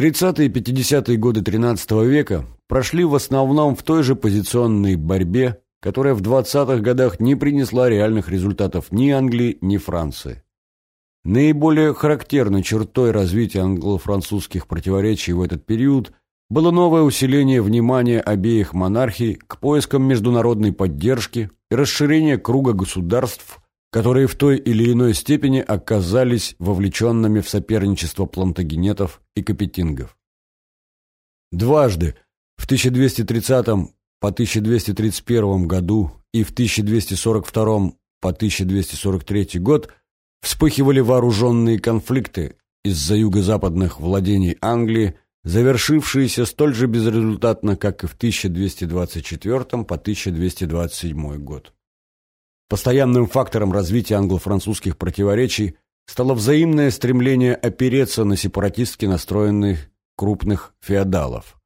30-е и 50-е годы XIII века прошли в основном в той же позиционной борьбе, которая в 20-х годах не принесла реальных результатов ни Англии, ни Франции. Наиболее характерной чертой развития англо-французских противоречий в этот период было новое усиление внимания обеих монархий к поискам международной поддержки и расширение круга государств, которые в той или иной степени оказались вовлеченными в соперничество плантагенетов и капетингов. Дважды, в 1230 по 1231 году и в 1242 по 1243 год, вспыхивали вооруженные конфликты из-за юго-западных владений Англии, завершившиеся столь же безрезультатно, как и в 1224 по 1227 год. Постоянным фактором развития англо-французских противоречий стало взаимное стремление опереться на сепаратистски настроенных крупных феодалов.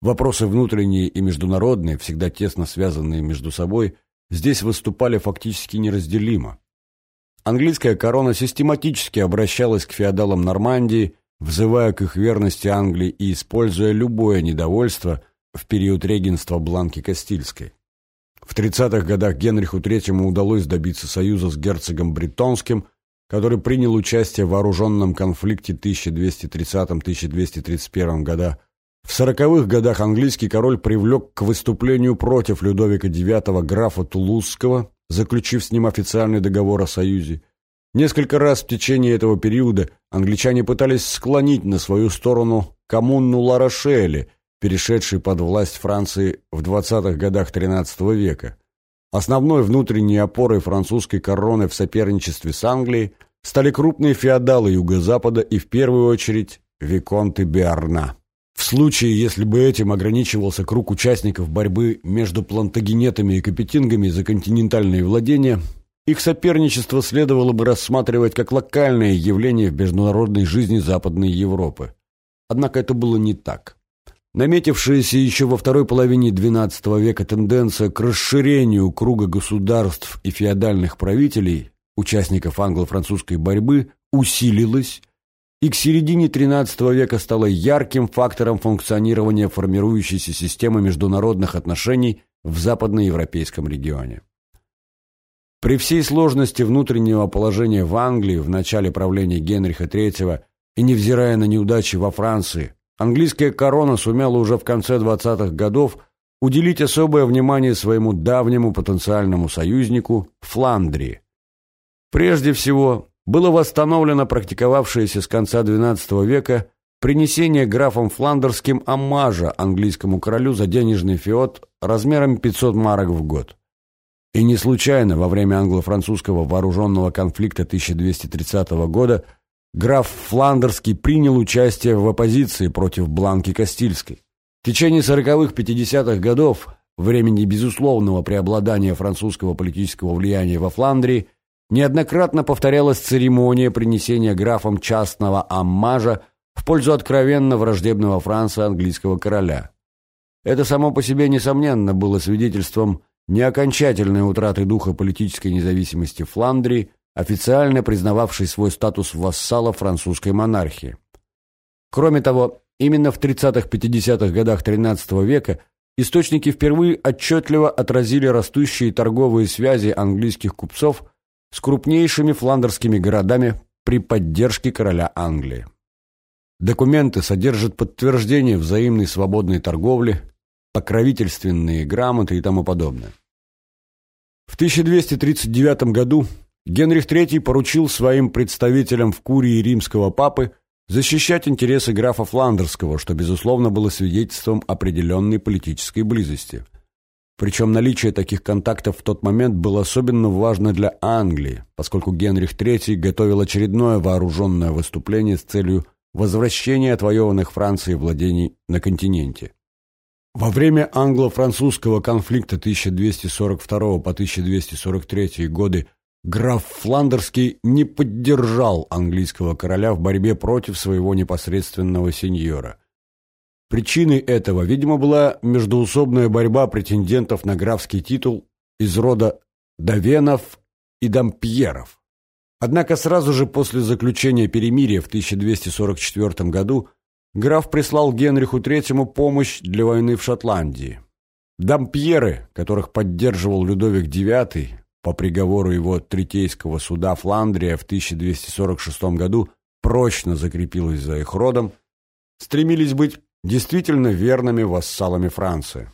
Вопросы внутренние и международные, всегда тесно связанные между собой, здесь выступали фактически неразделимо. Английская корона систематически обращалась к феодалам Нормандии, взывая к их верности Англии и используя любое недовольство в период регенства Бланки Кастильской. В 30-х годах Генриху III удалось добиться союза с герцогом Бретонским, который принял участие в вооруженном конфликте 1230-1231 года. В 40-х годах английский король привлек к выступлению против Людовика IX графа Тулузского, заключив с ним официальный договор о союзе. Несколько раз в течение этого периода англичане пытались склонить на свою сторону коммуну Ларошели – перешедший под власть Франции в 20-х годах XIII века. Основной внутренней опорой французской короны в соперничестве с Англией стали крупные феодалы Юго-Запада и в первую очередь Виконты Биарна. В случае, если бы этим ограничивался круг участников борьбы между плантагенетами и капетингами за континентальные владения, их соперничество следовало бы рассматривать как локальное явление в международной жизни Западной Европы. Однако это было не так. Наметившаяся еще во второй половине XII века тенденция к расширению круга государств и феодальных правителей, участников англо-французской борьбы, усилилась и к середине XIII века стала ярким фактором функционирования формирующейся системы международных отношений в западноевропейском регионе. При всей сложности внутреннего положения в Англии в начале правления Генриха III и невзирая на неудачи во Франции, английская корона сумела уже в конце 20-х годов уделить особое внимание своему давнему потенциальному союзнику Фландрии. Прежде всего, было восстановлено практиковавшееся с конца XII века принесение графом Фландерским аммажа английскому королю за денежный феод размером 500 марок в год. И не случайно во время англо-французского вооруженного конфликта 1230 года – граф Фландерский принял участие в оппозиции против Бланки Кастильской. В течение 40-х-50-х годов, времени безусловного преобладания французского политического влияния во Фландрии, неоднократно повторялась церемония принесения графом частного аммажа в пользу откровенно враждебного Франции английского короля. Это само по себе, несомненно, было свидетельством неокончательной утраты духа политической независимости Фландрии, официально признававший свой статус вассала французской монархии. Кроме того, именно в 30-50-х годах XIII века источники впервые отчетливо отразили растущие торговые связи английских купцов с крупнейшими фландерскими городами при поддержке короля Англии. Документы содержат подтверждение взаимной свободной торговли, покровительственные грамоты и тому подобное. В 1239 году Генрих III поручил своим представителям в курии римского папы защищать интересы графа Фландерского, что, безусловно, было свидетельством определенной политической близости. Причем наличие таких контактов в тот момент было особенно важно для Англии, поскольку Генрих III готовил очередное вооруженное выступление с целью возвращения отвоеванных Францией владений на континенте. Во время англо-французского конфликта 1242 по 1243 годы Граф Фландерский не поддержал английского короля в борьбе против своего непосредственного сеньора. Причиной этого, видимо, была междоусобная борьба претендентов на графский титул из рода Давенов и Дампьеров. Однако сразу же после заключения перемирия в 1244 году граф прислал Генриху III помощь для войны в Шотландии. Дампьеры, которых поддерживал Людовик IX по приговору его Третейского суда Фландрия в 1246 году, прочно закрепилась за их родом, стремились быть действительно верными вассалами Франции.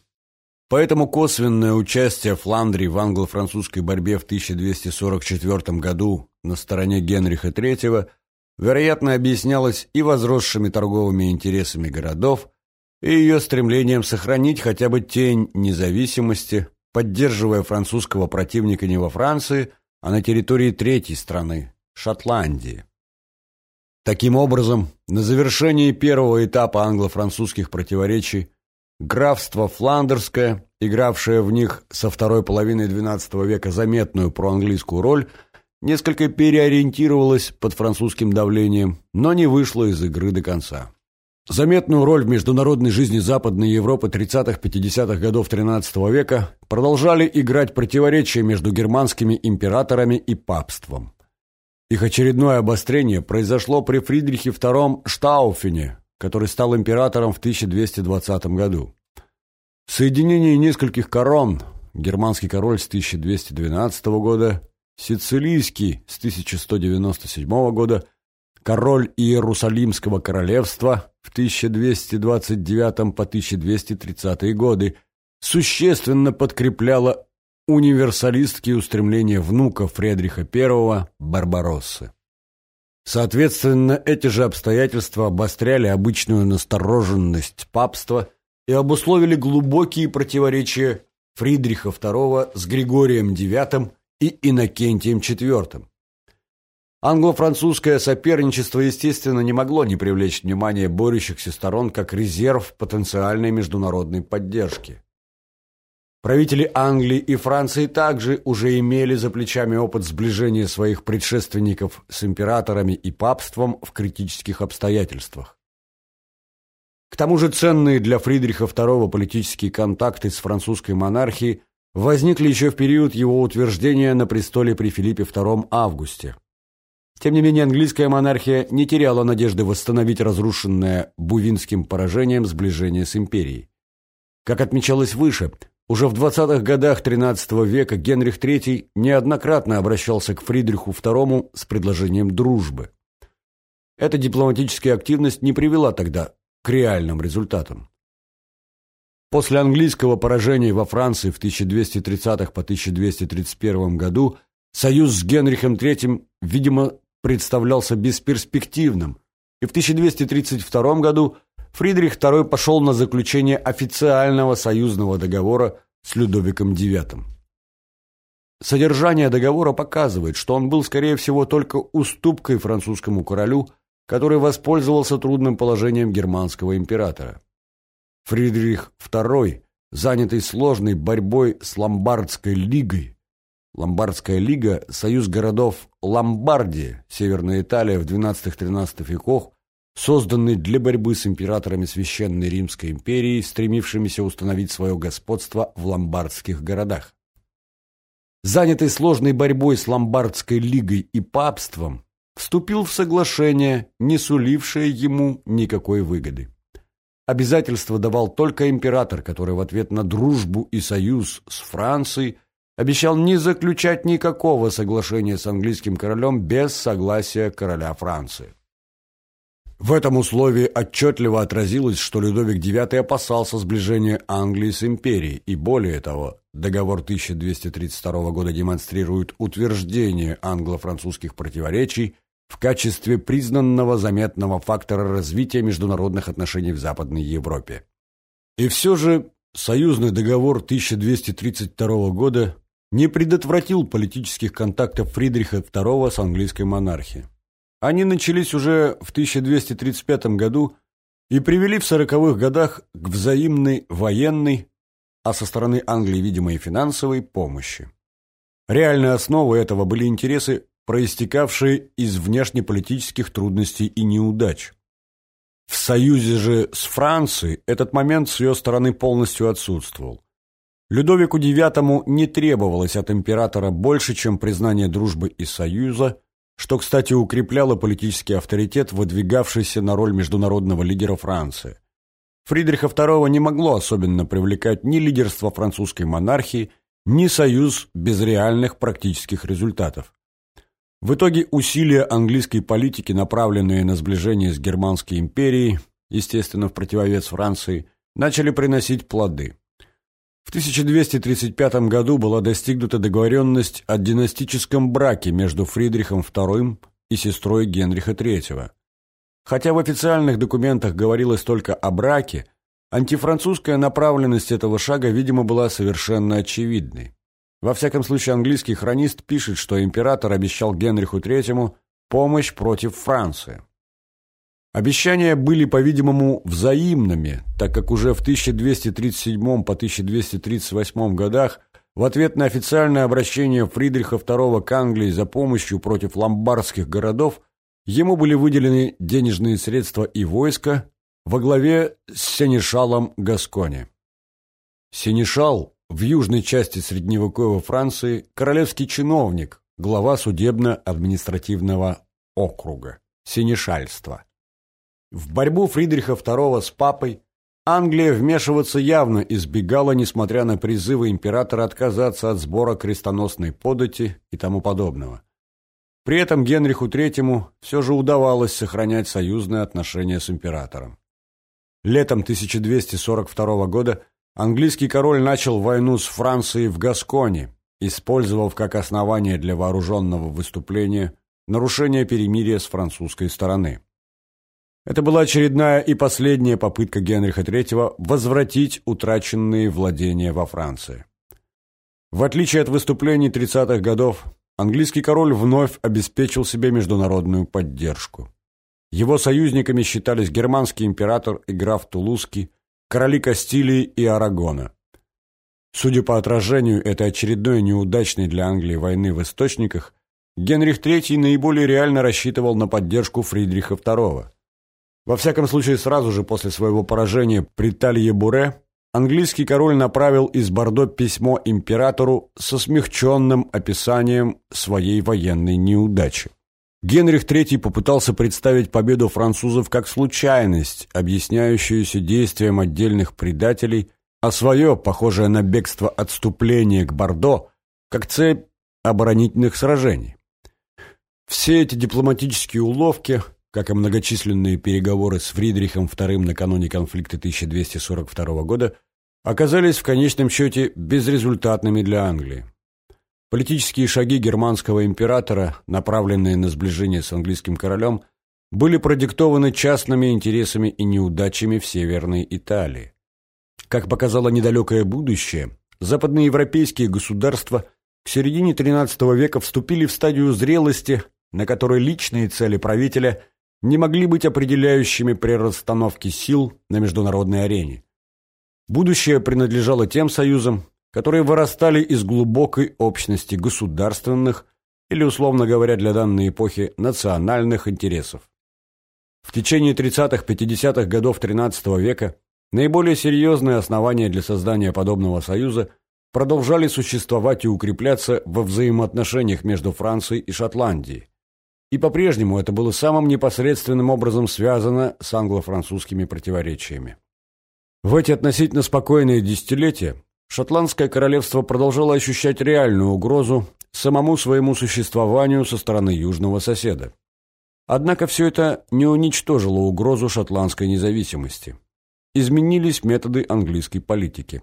Поэтому косвенное участие Фландрии в англо-французской борьбе в 1244 году на стороне Генриха III вероятно объяснялось и возросшими торговыми интересами городов, и ее стремлением сохранить хотя бы тень независимости, поддерживая французского противника не во Франции, а на территории третьей страны – Шотландии. Таким образом, на завершении первого этапа англо-французских противоречий Графство Фландерское, игравшее в них со второй половины XII века заметную проанглийскую роль, несколько переориентировалось под французским давлением, но не вышло из игры до конца. Заметную роль в международной жизни Западной Европы 30-50-х годов XIII века продолжали играть противоречия между германскими императорами и папством. Их очередное обострение произошло при Фридрихе II Штауфене, который стал императором в 1220 году. Соединение нескольких корон, германский король с 1212 года, сицилийский с 1197 года, король Иерусалимского королевства в 1229 по 1230 годы, существенно подкрепляло универсалистские устремления внука Фредриха I Барбароссы. Соответственно, эти же обстоятельства обостряли обычную настороженность папства и обусловили глубокие противоречия Фридриха II с Григорием IX и Иннокентием IV. Англо-французское соперничество, естественно, не могло не привлечь внимание борющихся сторон как резерв потенциальной международной поддержки. Правители Англии и Франции также уже имели за плечами опыт сближения своих предшественников с императорами и папством в критических обстоятельствах. К тому же ценные для Фридриха II политические контакты с французской монархией возникли еще в период его утверждения на престоле при Филиппе II Августе. Тем не менее, английская монархия не теряла надежды восстановить разрушенное бувинским поражением сближение с империей. Как отмечалось выше, уже в 20-х годах XIII века Генрих III неоднократно обращался к Фридриху II с предложением дружбы. Эта дипломатическая активность не привела тогда к реальным результатам. После английского поражения во Франции в 1230 по 1231 году союз с Генрихом III, видимо, представлялся бесперспективным, и в 1232 году Фридрих II пошел на заключение официального союзного договора с Людовиком IX. Содержание договора показывает, что он был, скорее всего, только уступкой французскому королю, который воспользовался трудным положением германского императора. Фридрих II, занятый сложной борьбой с Ломбардской лигой, Ломбардская лига – союз городов Ломбардии, Северная Италия в XII-XIII веках, созданный для борьбы с императорами Священной Римской империи, стремившимися установить свое господство в ломбардских городах. Занятый сложной борьбой с Ломбардской лигой и папством, вступил в соглашение, не сулившее ему никакой выгоды. Обязательство давал только император, который в ответ на дружбу и союз с Францией обещал не заключать никакого соглашения с английским королем без согласия короля Франции. В этом условии отчетливо отразилось, что Людовик IX опасался сближения Англии с империей, и более того, договор 1232 года демонстрирует утверждение англо-французских противоречий в качестве признанного заметного фактора развития международных отношений в Западной Европе. И все же союзный договор 1232 года не предотвратил политических контактов Фридриха II с английской монархией. Они начались уже в 1235 году и привели в сороковых годах к взаимной военной, а со стороны Англии, видимо, и финансовой помощи. Реальной основой этого были интересы, проистекавшие из внешнеполитических трудностей и неудач. В союзе же с Францией этот момент с ее стороны полностью отсутствовал. Людовику IX не требовалось от императора больше, чем признание дружбы и союза, что, кстати, укрепляло политический авторитет, выдвигавшийся на роль международного лидера Франции. Фридриха II не могло особенно привлекать ни лидерство французской монархии, ни союз без реальных практических результатов. В итоге усилия английской политики, направленные на сближение с Германской империей, естественно, в противовес Франции, начали приносить плоды. В 1235 году была достигнута договоренность о династическом браке между Фридрихом II и сестрой Генриха III. Хотя в официальных документах говорилось только о браке, антифранцузская направленность этого шага, видимо, была совершенно очевидной. Во всяком случае, английский хронист пишет, что император обещал Генриху III помощь против Франции. Обещания были, по-видимому, взаимными, так как уже в 1237 по 1238 годах в ответ на официальное обращение Фридриха II к Англии за помощью против ломбардских городов ему были выделены денежные средства и войска во главе с сенешалом Гаскони. Сенешал в южной части средневековой Франции королевский чиновник, глава судебно-административного округа, сенешальства. В борьбу Фридриха II с папой Англия вмешиваться явно избегала, несмотря на призывы императора отказаться от сбора крестоносной подати и тому подобного. При этом Генриху III все же удавалось сохранять союзные отношения с императором. Летом 1242 года английский король начал войну с Францией в Гасконе, использовав как основание для вооруженного выступления нарушение перемирия с французской стороны. Это была очередная и последняя попытка Генриха III возвратить утраченные владения во Франции. В отличие от выступлений 30-х годов, английский король вновь обеспечил себе международную поддержку. Его союзниками считались германский император и граф Тулузский, короли Кастилии и Арагона. Судя по отражению этой очередной неудачной для Англии войны в источниках, Генрих III наиболее реально рассчитывал на поддержку Фридриха II. Во всяком случае, сразу же после своего поражения при Талье-Буре английский король направил из Бордо письмо императору со смягченным описанием своей военной неудачи. Генрих III попытался представить победу французов как случайность, объясняющуюся действием отдельных предателей, а свое, похожее на бегство отступление к Бордо, как цепь оборонительных сражений. Все эти дипломатические уловки – как и многочисленные переговоры с Фридрихом II накануне конфликта 1242 года, оказались в конечном счете безрезультатными для Англии. Политические шаги германского императора, направленные на сближение с английским королем, были продиктованы частными интересами и неудачами в Северной Италии. Как показало недалекое будущее, западноевропейские государства к середине XIII века вступили в стадию зрелости, на которой личные цели правителя – не могли быть определяющими при расстановке сил на международной арене. Будущее принадлежало тем союзам, которые вырастали из глубокой общности государственных или, условно говоря, для данной эпохи, национальных интересов. В течение 30-50-х годов XIII века наиболее серьезные основания для создания подобного союза продолжали существовать и укрепляться во взаимоотношениях между Францией и Шотландией. И по-прежнему это было самым непосредственным образом связано с англо-французскими противоречиями. В эти относительно спокойные десятилетия Шотландское королевство продолжало ощущать реальную угрозу самому своему существованию со стороны южного соседа. Однако все это не уничтожило угрозу шотландской независимости. Изменились методы английской политики.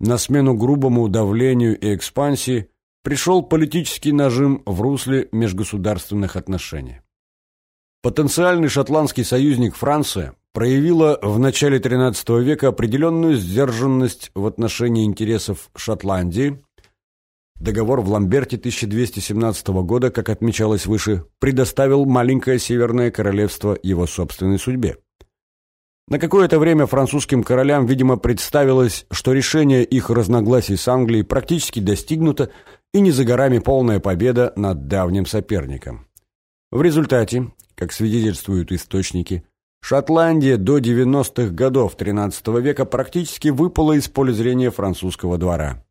На смену грубому давлению и экспансии пришел политический нажим в русле межгосударственных отношений. Потенциальный шотландский союзник Франция проявила в начале XIII века определенную сдержанность в отношении интересов Шотландии. Договор в Ламберте 1217 года, как отмечалось выше, предоставил маленькое Северное Королевство его собственной судьбе. На какое-то время французским королям, видимо, представилось, что решение их разногласий с Англией практически достигнуто, и не за горами полная победа над давним соперником. В результате, как свидетельствуют источники, Шотландия до 90-х годов XIII века практически выпала из поля зрения французского двора.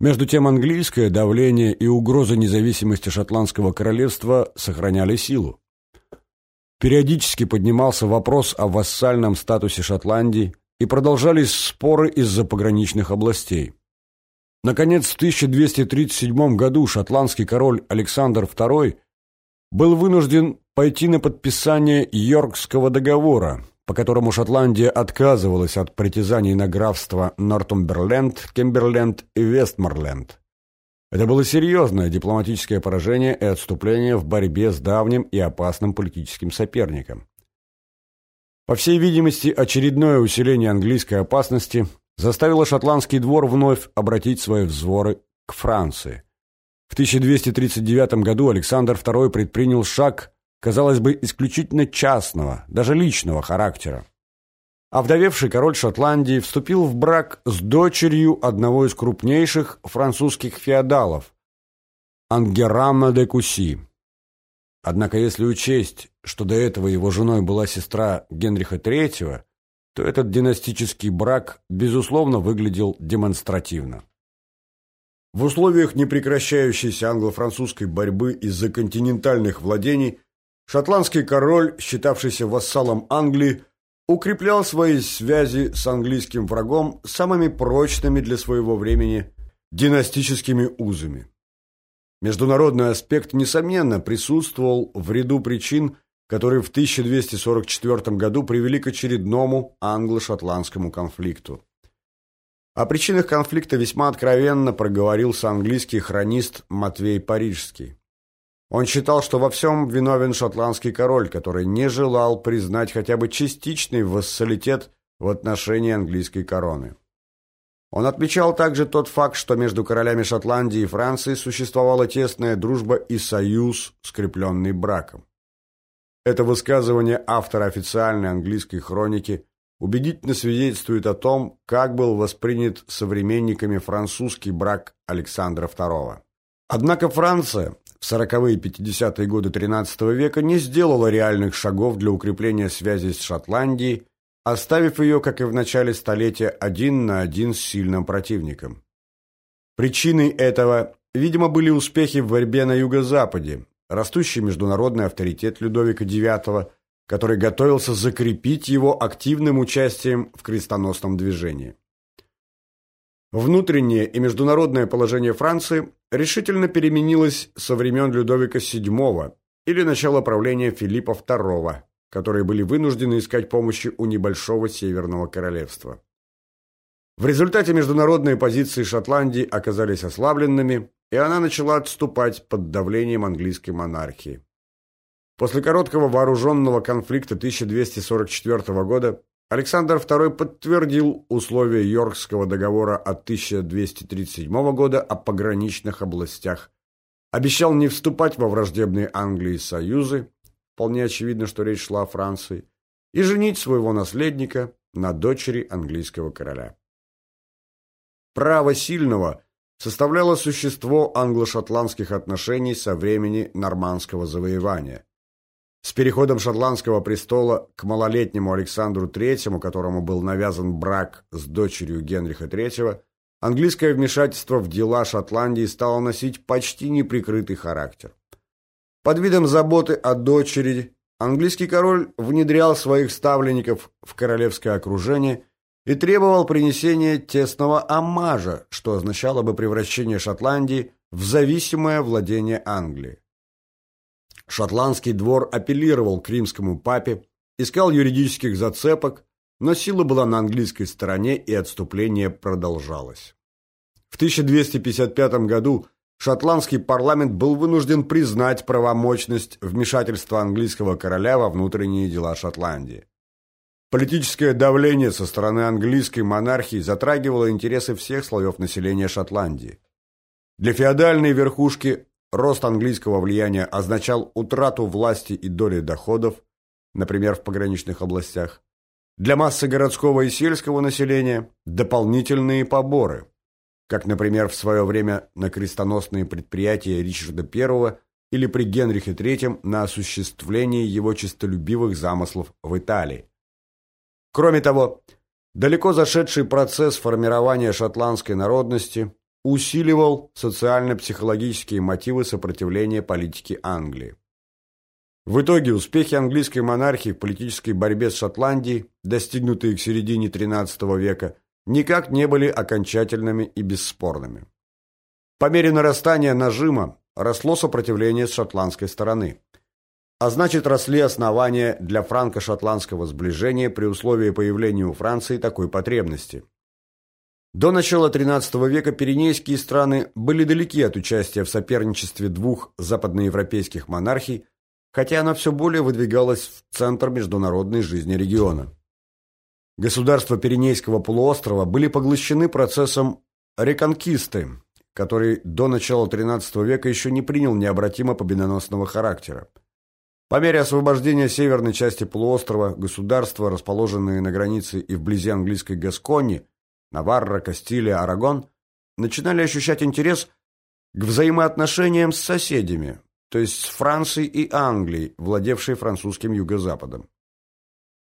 Между тем английское давление и угроза независимости шотландского королевства сохраняли силу. Периодически поднимался вопрос о вассальном статусе Шотландии и продолжались споры из-за пограничных областей. Наконец, в 1237 году шотландский король Александр II был вынужден пойти на подписание Йоркского договора, по которому Шотландия отказывалась от притязаний на графство Нортумберленд, Кемберленд и Вестморленд. Это было серьезное дипломатическое поражение и отступление в борьбе с давним и опасным политическим соперником. По всей видимости, очередное усиление английской опасности заставило шотландский двор вновь обратить свои взоры к Франции. В 1239 году Александр II предпринял шаг, казалось бы, исключительно частного, даже личного характера. Овдовевший король Шотландии вступил в брак с дочерью одного из крупнейших французских феодалов – Ангерама де Куси. Однако, если учесть, что до этого его женой была сестра Генриха III, то этот династический брак, безусловно, выглядел демонстративно. В условиях непрекращающейся англо-французской борьбы из-за континентальных владений шотландский король, считавшийся вассалом Англии, укреплял свои связи с английским врагом самыми прочными для своего времени династическими узами. Международный аспект, несомненно, присутствовал в ряду причин, которые в 1244 году привели к очередному англо-шотландскому конфликту. О причинах конфликта весьма откровенно проговорился английский хронист Матвей Парижский. Он считал, что во всем виновен шотландский король, который не желал признать хотя бы частичный вассалитет в отношении английской короны. Он отмечал также тот факт, что между королями Шотландии и Франции существовала тесная дружба и союз, скрепленный браком. Это высказывание автора официальной английской хроники убедительно свидетельствует о том, как был воспринят современниками французский брак Александра II. Однако Франция в 40-е и 50-е годы XIII века не сделала реальных шагов для укрепления связи с Шотландией, оставив ее, как и в начале столетия, один на один с сильным противником. Причиной этого, видимо, были успехи в борьбе на юго-западе, растущий международный авторитет Людовика IX, который готовился закрепить его активным участием в крестоносном движении. Внутреннее и международное положение Франции решительно переменилось со времен Людовика VII или начала правления Филиппа II, которые были вынуждены искать помощи у небольшого Северного Королевства. В результате международные позиции Шотландии оказались ослабленными, и она начала отступать под давлением английской монархии. После короткого вооруженного конфликта 1244 года Александр II подтвердил условия Йоркского договора от 1237 года о пограничных областях, обещал не вступать во враждебные Англии союзы, вполне очевидно, что речь шла о Франции, и женить своего наследника на дочери английского короля. Право сильного составляло существо англо-шотландских отношений со времени нормандского завоевания. С переходом шотландского престола к малолетнему Александру III, которому был навязан брак с дочерью Генриха III, английское вмешательство в дела Шотландии стало носить почти неприкрытый характер. Под видом заботы о дочери английский король внедрял своих ставленников в королевское окружение и требовал принесения тесного амажа, что означало бы превращение Шотландии в зависимое владение Англии. Шотландский двор апеллировал к римскому папе, искал юридических зацепок, но сила была на английской стороне и отступление продолжалось. В 1255 году шотландский парламент был вынужден признать правомочность вмешательства английского короля во внутренние дела Шотландии. Политическое давление со стороны английской монархии затрагивало интересы всех слоев населения Шотландии. Для феодальной верхушки Рост английского влияния означал утрату власти и доли доходов, например, в пограничных областях. Для массы городского и сельского населения – дополнительные поборы, как, например, в свое время на крестоносные предприятия Ричарда I или при Генрихе III на осуществление его честолюбивых замыслов в Италии. Кроме того, далеко зашедший процесс формирования шотландской народности усиливал социально-психологические мотивы сопротивления политики Англии. В итоге успехи английской монархии в политической борьбе с Шотландией, достигнутые к середине XIII века, никак не были окончательными и бесспорными. По мере нарастания нажима росло сопротивление с шотландской стороны. А значит, росли основания для франко-шотландского сближения при условии появления у Франции такой потребности. До начала XIII века пиренейские страны были далеки от участия в соперничестве двух западноевропейских монархий, хотя она все более выдвигалась в центр международной жизни региона. Государства Пиренейского полуострова были поглощены процессом реконкисты, который до начала XIII века еще не принял необратимо победоносного характера. По мере освобождения северной части полуострова государства, расположенные на границе и вблизи английской Гаскони, Наварра, Кастилия, Арагон, начинали ощущать интерес к взаимоотношениям с соседями, то есть с Францией и Англией, владевшей французским юго-западом.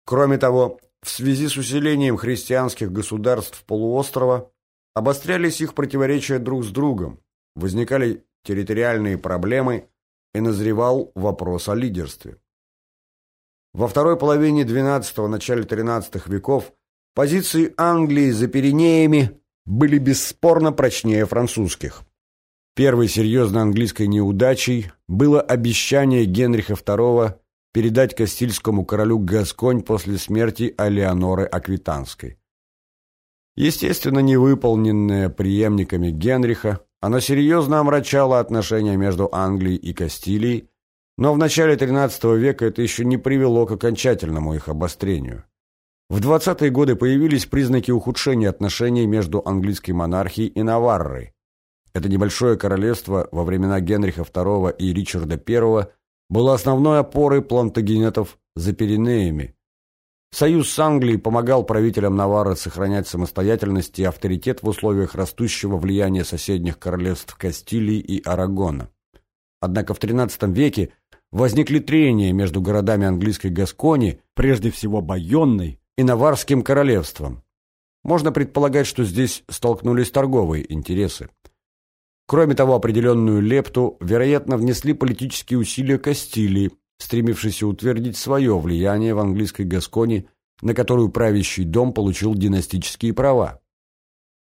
Кроме того, в связи с усилением христианских государств полуострова обострялись их противоречия друг с другом, возникали территориальные проблемы и назревал вопрос о лидерстве. Во второй половине XII – начале XIII веков позиции Англии за Пиренеями были бесспорно прочнее французских. Первой серьезной английской неудачей было обещание Генриха II передать Кастильскому королю Гасконь после смерти Алеоноры Аквитанской. Естественно, невыполненное преемниками Генриха, оно серьезно омрачало отношения между Англией и Кастилией, но в начале XIII века это еще не привело к окончательному их обострению. В 20-е годы появились признаки ухудшения отношений между английской монархией и Наваррой. Это небольшое королевство во времена Генриха II и Ричарда I было основной опорой плантагенетов за Пиренеями. Союз с Англией помогал правителям Наварры сохранять самостоятельность и авторитет в условиях растущего влияния соседних королевств Кастилии и Арагона. Однако в XIII веке возникли трения между городами английской Гаскони, прежде всего Байонной, и Наварским королевством. Можно предполагать, что здесь столкнулись торговые интересы. Кроме того, определенную лепту, вероятно, внесли политические усилия Кастилии, стремившейся утвердить свое влияние в английской Гасконе, на которую правящий дом получил династические права.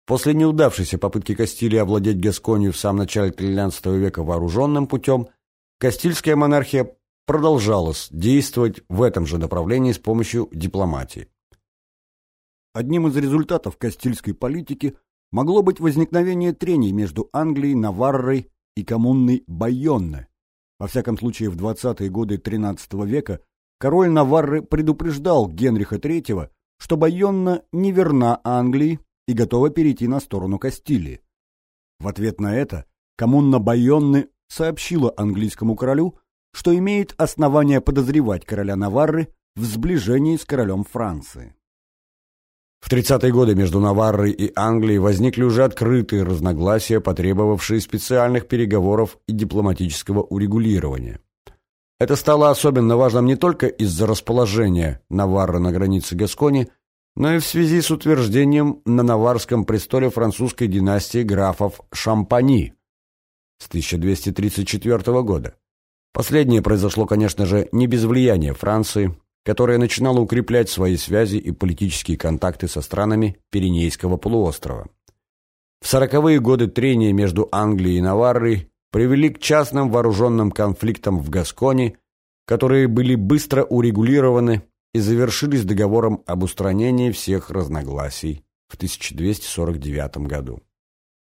После неудавшейся попытки Кастилии овладеть Гасконью в самом начале XIII века вооруженным путем, Кастильская монархия продолжалась действовать в этом же направлении с помощью дипломатии. Одним из результатов кастильской политики – могло быть возникновение трений между Англией, Наваррой и коммунной Байонне. Во всяком случае, в 20-е годы XIII века король Наварры предупреждал Генриха III, что Байонна не верна Англии и готова перейти на сторону Кастилии. В ответ на это коммуна Байонны сообщила английскому королю, что имеет основания подозревать короля Наварры в сближении с королем Франции. В 30-е годы между Наваррой и Англией возникли уже открытые разногласия, потребовавшие специальных переговоров и дипломатического урегулирования. Это стало особенно важным не только из-за расположения Наварры на границе Гаскони, но и в связи с утверждением на наварском престоле французской династии графов Шампани с 1234 года. Последнее произошло, конечно же, не без влияния Франции, которая начинала укреплять свои связи и политические контакты со странами Пиренейского полуострова. В сороковые годы трения между Англией и Наваррой привели к частным вооруженным конфликтам в Гасконе, которые были быстро урегулированы и завершились договором об устранении всех разногласий в 1249 году.